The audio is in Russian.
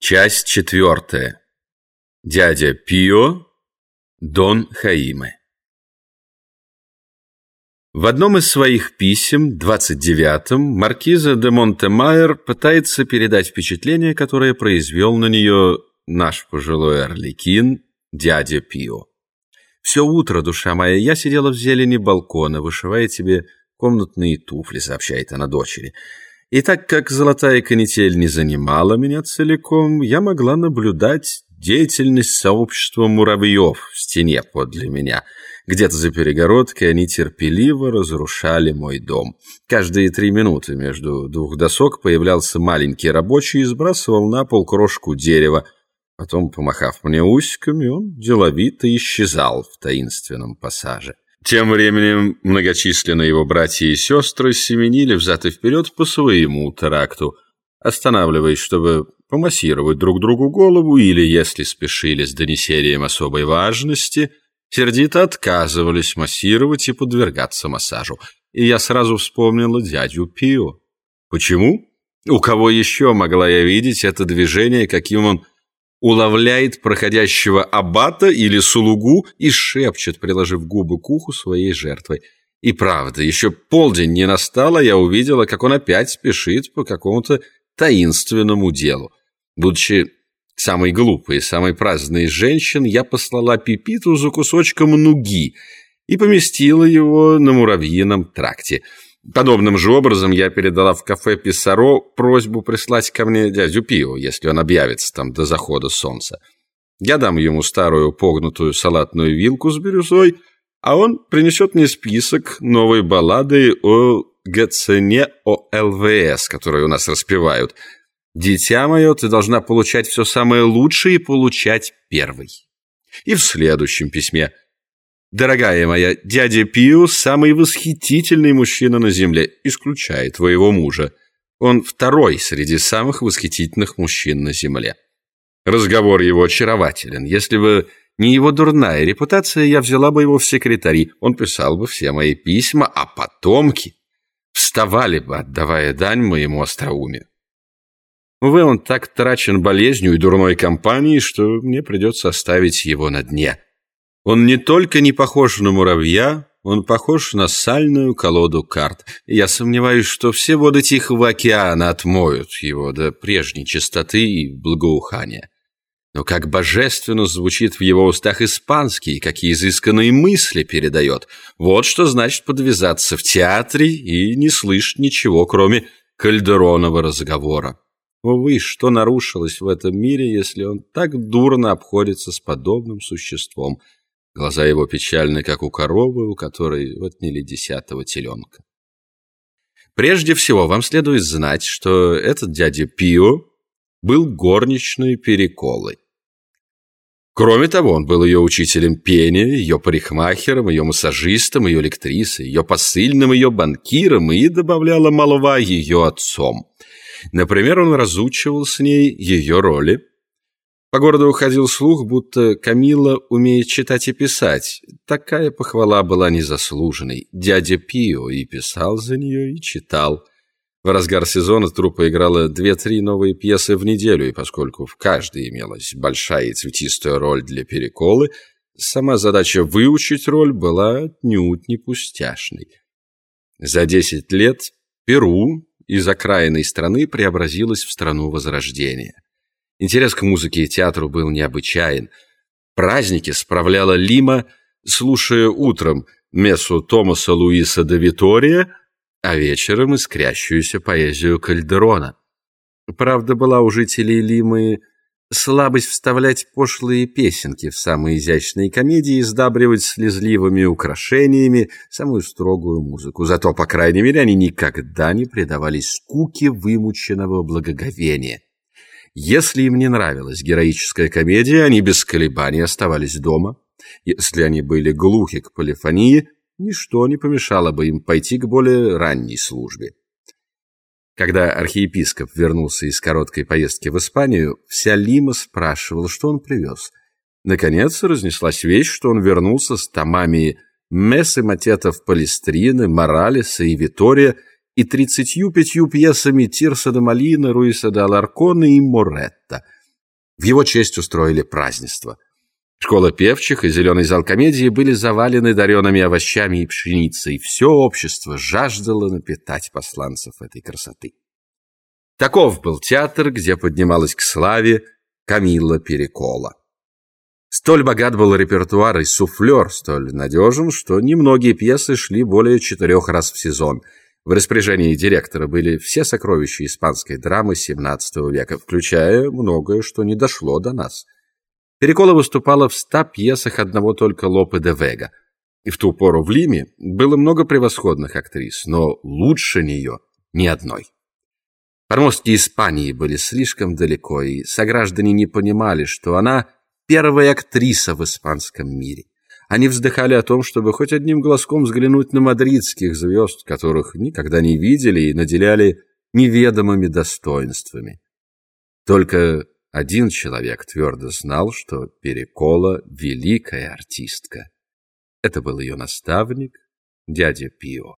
Часть четвертая. Дядя Пио, Дон Хаиме. В одном из своих писем, 29-м, маркиза де Монтемайер пытается передать впечатление, которое произвел на нее наш пожилой орликин, дядя Пио. Все утро, душа моя, я сидела в зелени балкона, вышивая тебе комнатные туфли, сообщает она дочери. И так как золотая канитель не занимала меня целиком, я могла наблюдать деятельность сообщества муравьев в стене подле меня. Где-то за перегородкой они терпеливо разрушали мой дом. Каждые три минуты между двух досок появлялся маленький рабочий и сбрасывал на пол крошку дерева. Потом, помахав мне усиками, он деловито исчезал в таинственном пассаже. Тем временем многочисленные его братья и сестры семенили взад и вперед по своему тракту, останавливаясь, чтобы помассировать друг другу голову или, если спешили с донесением особой важности, сердито отказывались массировать и подвергаться массажу. И я сразу вспомнила дядю Пио. Почему? У кого еще могла я видеть это движение, каким он уловляет проходящего аббата или сулугу и шепчет, приложив губы к уху своей жертвой. И правда, еще полдень не настало, я увидела, как он опять спешит по какому-то таинственному делу. Будучи самой глупой и самой праздной из женщин, я послала Пипиту за кусочком нуги и поместила его на муравьином тракте – Подобным же образом я передала в кафе Писаро просьбу прислать ко мне дядю Пио, если он объявится там до захода солнца. Я дам ему старую погнутую салатную вилку с бирюзой, а он принесет мне список новой баллады о ГЦН о ЛВС, которую у нас распевают. «Дитя мое, ты должна получать все самое лучшее и получать первый». И в следующем письме – Дорогая моя, дядя Пио – самый восхитительный мужчина на земле, исключая твоего мужа. Он второй среди самых восхитительных мужчин на земле. Разговор его очарователен. Если бы не его дурная репутация, я взяла бы его в секретари. Он писал бы все мои письма, а потомки вставали бы, отдавая дань моему остроумию. Увы, он так трачен болезнью и дурной компанией, что мне придется оставить его на дне. Он не только не похож на муравья, он похож на сальную колоду карт. Я сомневаюсь, что все воды Тихого океана отмоют его до прежней чистоты и благоухания. Но как божественно звучит в его устах испанский, какие изысканные мысли передает. Вот что значит подвязаться в театре и не слышать ничего, кроме кальдеронова разговора. Увы, что нарушилось в этом мире, если он так дурно обходится с подобным существом – Глаза его печальны, как у коровы, у которой отняли десятого теленка. Прежде всего, вам следует знать, что этот дядя Пио был горничной переколой. Кроме того, он был ее учителем пения, ее парикмахером, ее массажистом, ее лектрисой, ее посыльным, ее банкиром и, добавляла молва, ее отцом. Например, он разучивал с ней ее роли, по городу уходил слух, будто Камила умеет читать и писать. Такая похвала была незаслуженной. Дядя Пио и писал за нее, и читал. В разгар сезона труппа играла две-три новые пьесы в неделю, и поскольку в каждой имелась большая и цветистая роль для переколы, сама задача выучить роль была отнюдь не пустяшной. За десять лет Перу из окраинной страны преобразилась в страну Возрождения. Интерес к музыке и театру был необычайен. Праздники справляла Лима, слушая утром мессу Томаса Луиса де Витория, а вечером искрящуюся поэзию Кальдерона. Правда, была у жителей Лимы слабость вставлять пошлые песенки в самые изящные комедии и сдабривать слезливыми украшениями самую строгую музыку. Зато, по крайней мере, они никогда не предавались скуке вымученного благоговения. Если им не нравилась героическая комедия, они без колебаний оставались дома. Если они были глухи к полифонии, ничто не помешало бы им пойти к более ранней службе. Когда архиепископ вернулся из короткой поездки в Испанию, вся Лима спрашивала, что он привез. Наконец разнеслась вещь, что он вернулся с томами Мессы Матетов Палестрины, Моралеса и Витория – и тридцатью пятью пьесами Тирса де Малина, Руиса де Аларкона и Моретта. В его честь устроили празднество. Школа певчих и зеленый зал комедии были завалены дареными овощами и пшеницей. Все общество жаждало напитать посланцев этой красоты. Таков был театр, где поднималась к славе Камилла Перекола. Столь богат был репертуар и суфлер, столь надежен, что немногие пьесы шли более четырех раз в сезон. В распоряжении директора были все сокровища испанской драмы XVII века, включая многое, что не дошло до нас. Перекола выступала в ста пьесах одного только Лопе де Вега. И в ту пору в Лиме было много превосходных актрис, но лучше нее ни одной. Подмостки Испании были слишком далеко, и сограждане не понимали, что она первая актриса в испанском мире. Они вздыхали о том, чтобы хоть одним глазком взглянуть на мадридских звезд, которых никогда не видели и наделяли неведомыми достоинствами. Только один человек твердо знал, что Перекола — великая артистка. Это был ее наставник, дядя Пио.